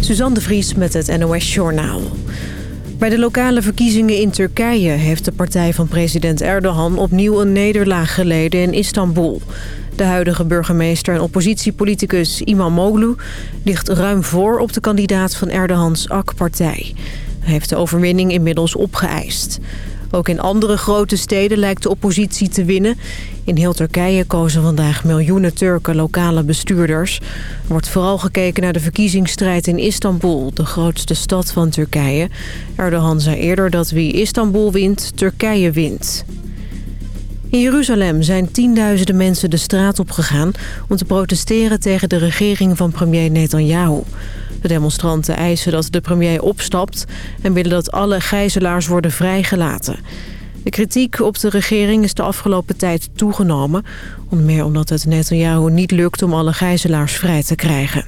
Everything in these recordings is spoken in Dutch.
Suzanne de Vries met het NOS Journaal. Bij de lokale verkiezingen in Turkije heeft de partij van president Erdogan opnieuw een nederlaag geleden in Istanbul. De huidige burgemeester en oppositiepoliticus Imamoglu ligt ruim voor op de kandidaat van Erdogans AK-partij. Hij heeft de overwinning inmiddels opgeëist. Ook in andere grote steden lijkt de oppositie te winnen. In heel Turkije kozen vandaag miljoenen Turken lokale bestuurders. Er wordt vooral gekeken naar de verkiezingsstrijd in Istanbul, de grootste stad van Turkije. Erdogan zei eerder dat wie Istanbul wint, Turkije wint. In Jeruzalem zijn tienduizenden mensen de straat opgegaan... om te protesteren tegen de regering van premier Netanyahu. De demonstranten eisen dat de premier opstapt... en willen dat alle gijzelaars worden vrijgelaten. De kritiek op de regering is de afgelopen tijd toegenomen. Onder meer omdat het Netanyahu niet lukt om alle gijzelaars vrij te krijgen.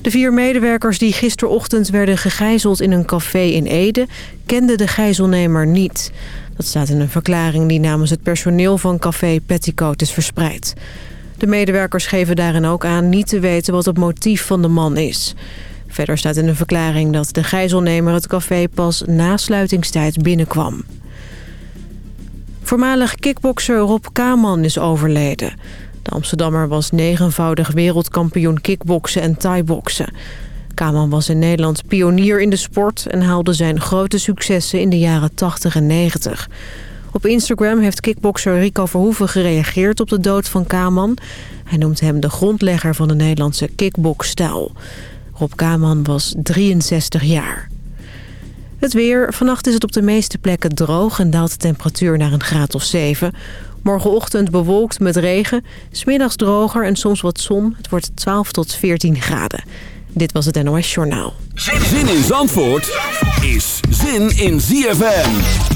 De vier medewerkers die gisterochtend werden gegijzeld in een café in Ede... kenden de gijzelnemer niet. Dat staat in een verklaring die namens het personeel van café Petticoat is verspreid. De medewerkers geven daarin ook aan niet te weten wat het motief van de man is. Verder staat in een verklaring dat de gijzelnemer het café pas na sluitingstijd binnenkwam. Voormalig kickbokser Rob Kaman is overleden. De Amsterdammer was negenvoudig wereldkampioen kickboksen en thaiboksen. Kaman was in Nederland pionier in de sport... en haalde zijn grote successen in de jaren 80 en 90. Op Instagram heeft kickbokser Rico Verhoeven gereageerd op de dood van Kaman. Hij noemt hem de grondlegger van de Nederlandse kickboxstijl. Rob Kaman was 63 jaar. Het weer. Vannacht is het op de meeste plekken droog en daalt de temperatuur naar een graad of 7. Morgenochtend bewolkt met regen, smiddags droger en soms wat zon. Het wordt 12 tot 14 graden. Dit was het NOS Journaal. Zin in Zandvoort is zin in ZFM.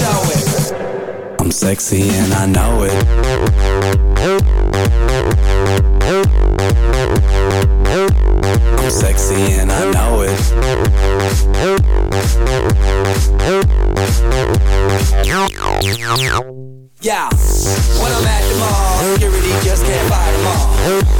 Show it. I'm sexy and I know it. I'm sexy and I know it. Yeah, when I'm at the mall, security just can't fight them all.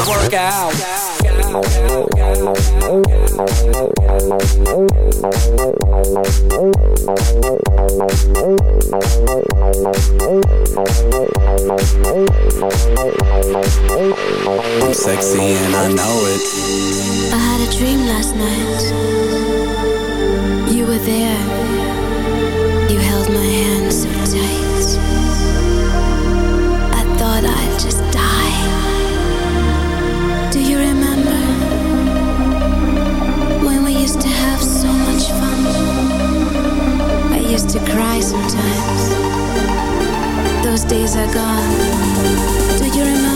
I, I work out. Sometimes. Those days are gone. Do you remember?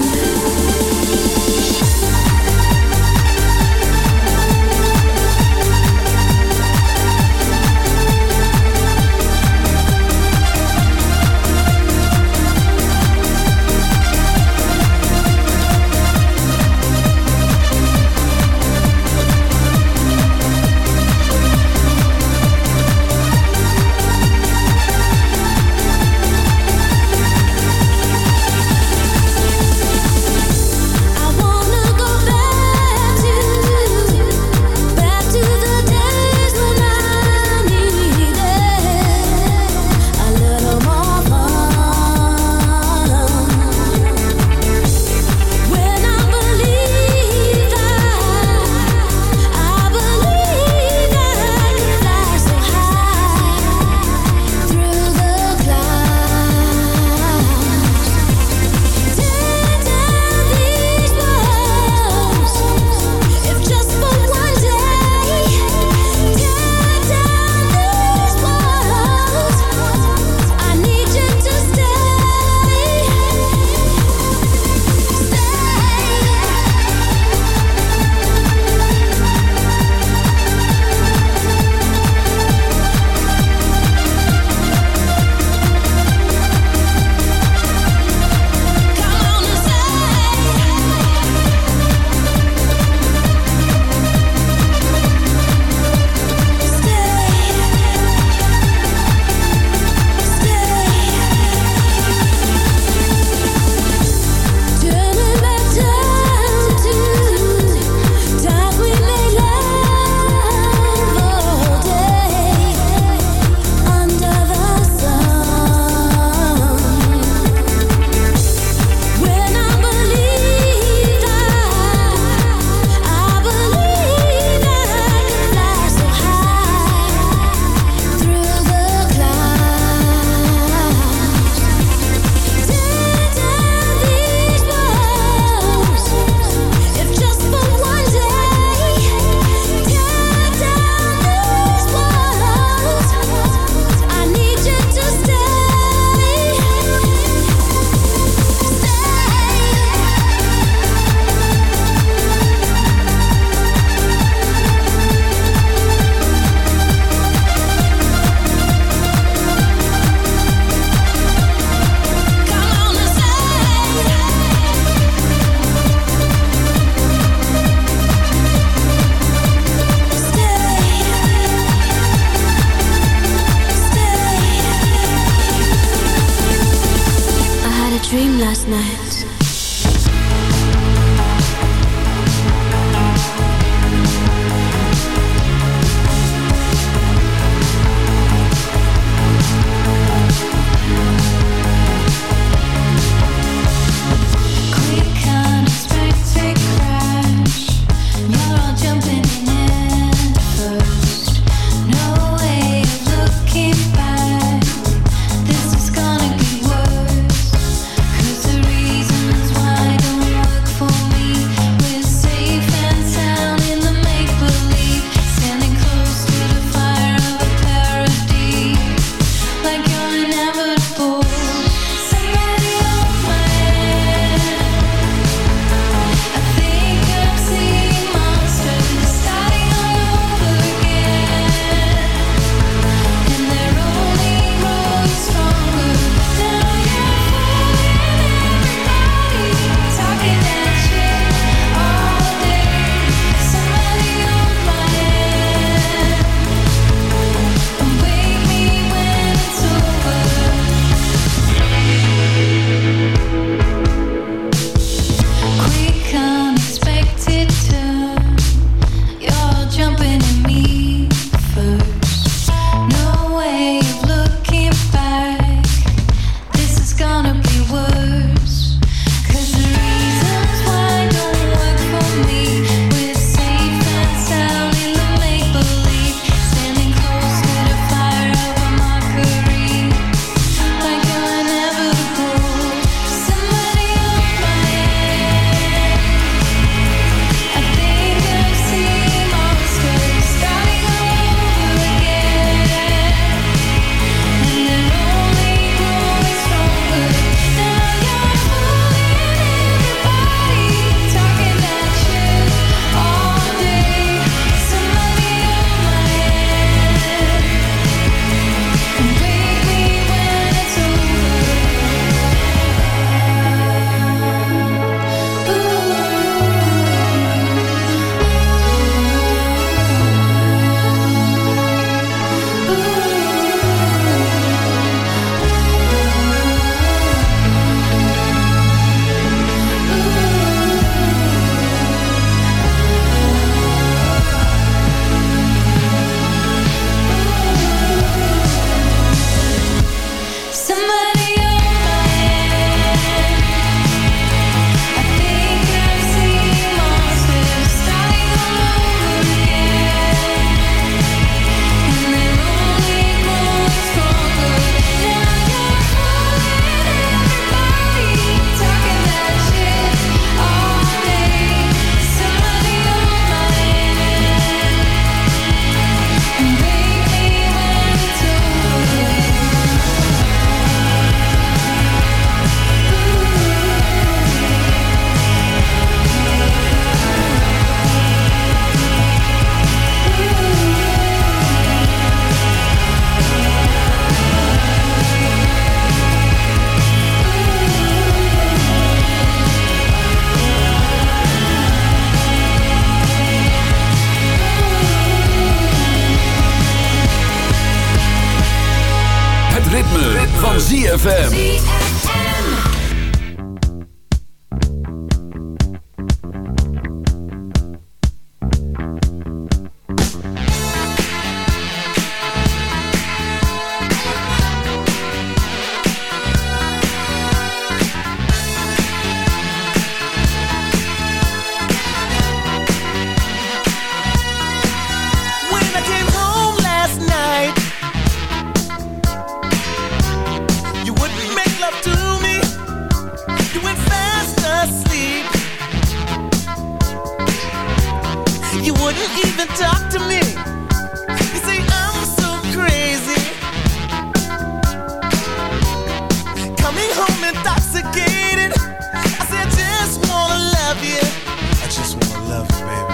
Love you, baby.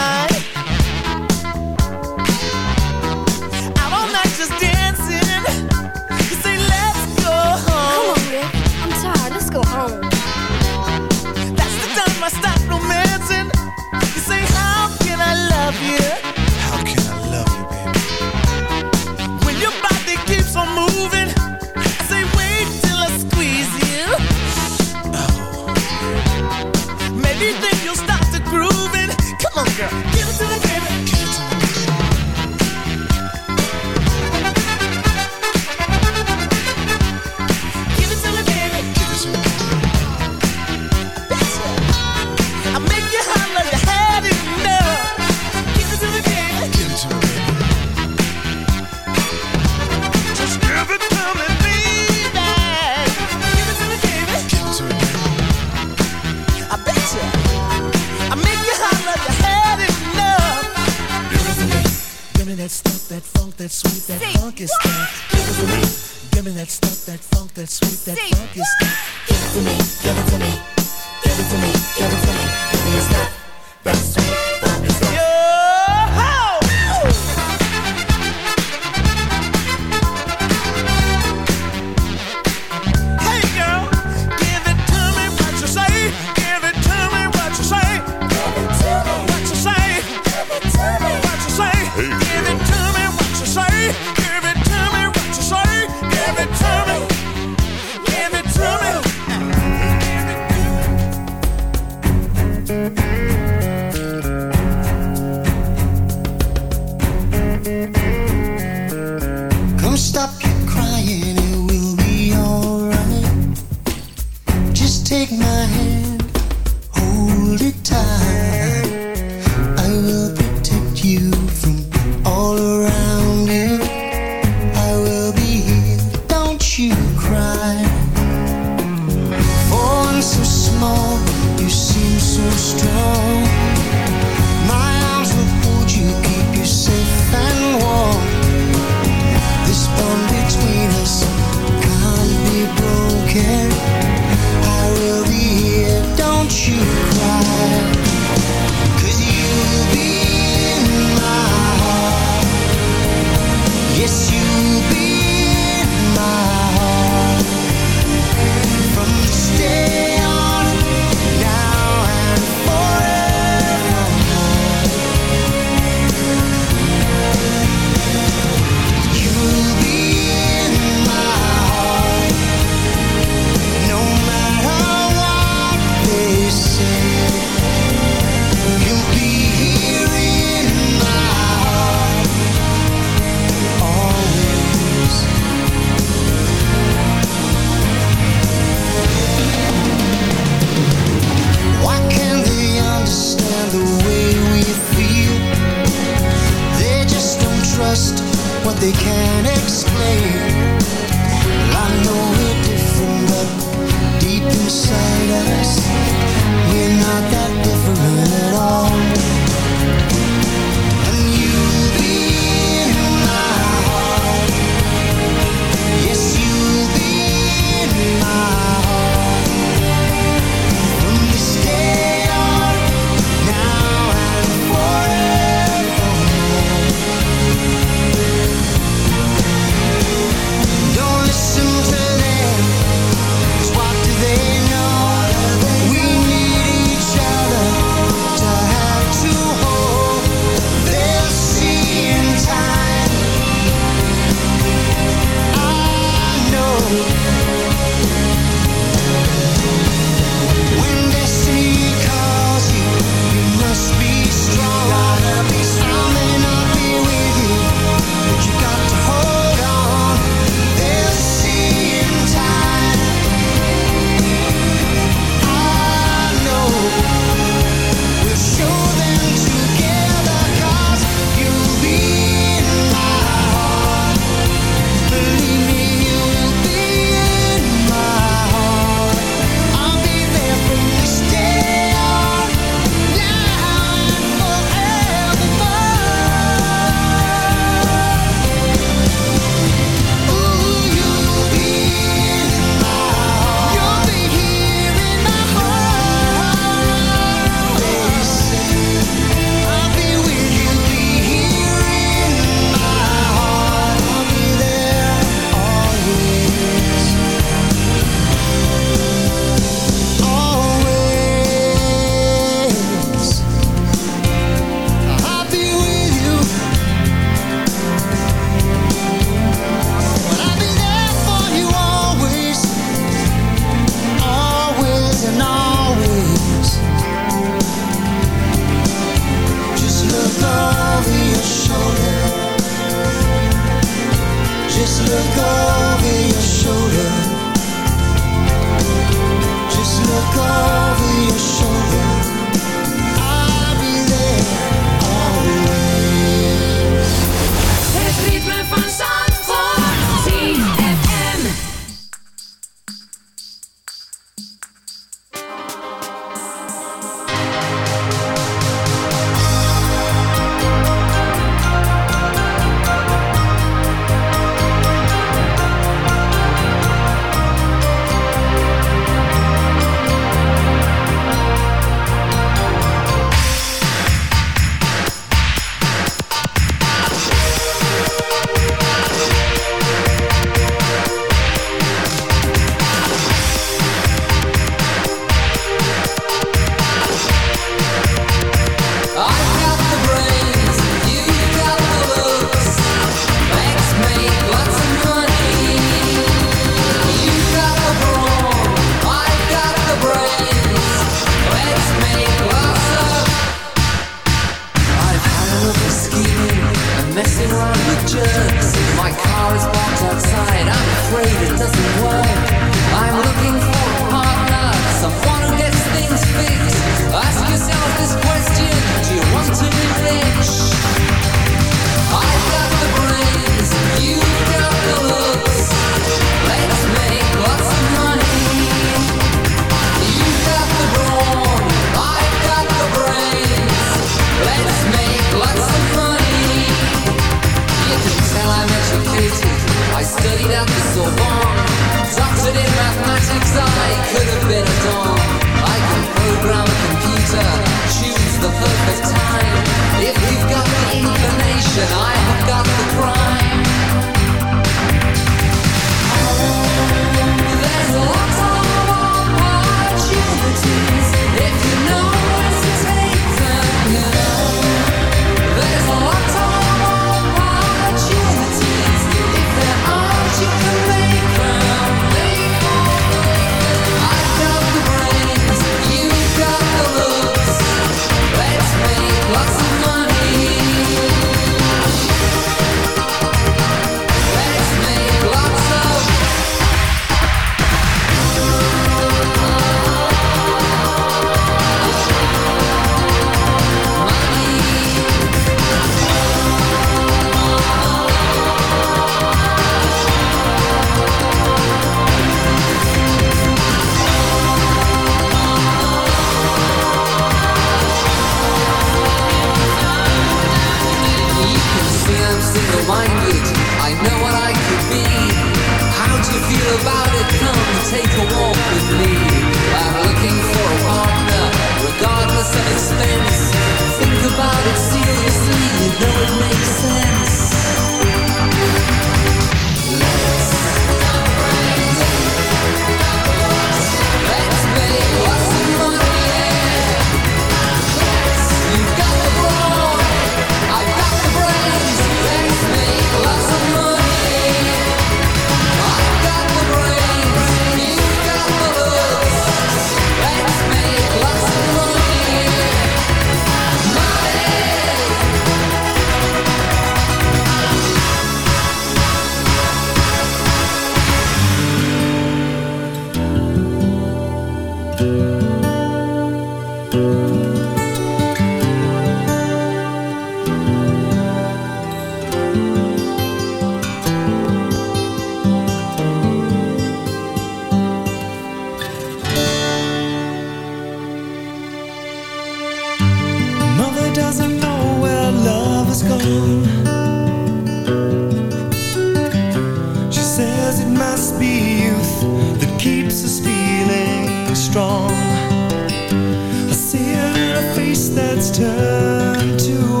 it's turned to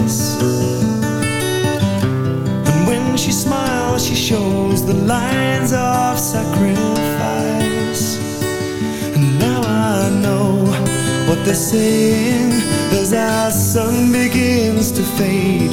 ice. And when she smiles she shows the lines of sacrifice. And now I know what they're saying As our sun begins to fade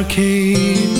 arcade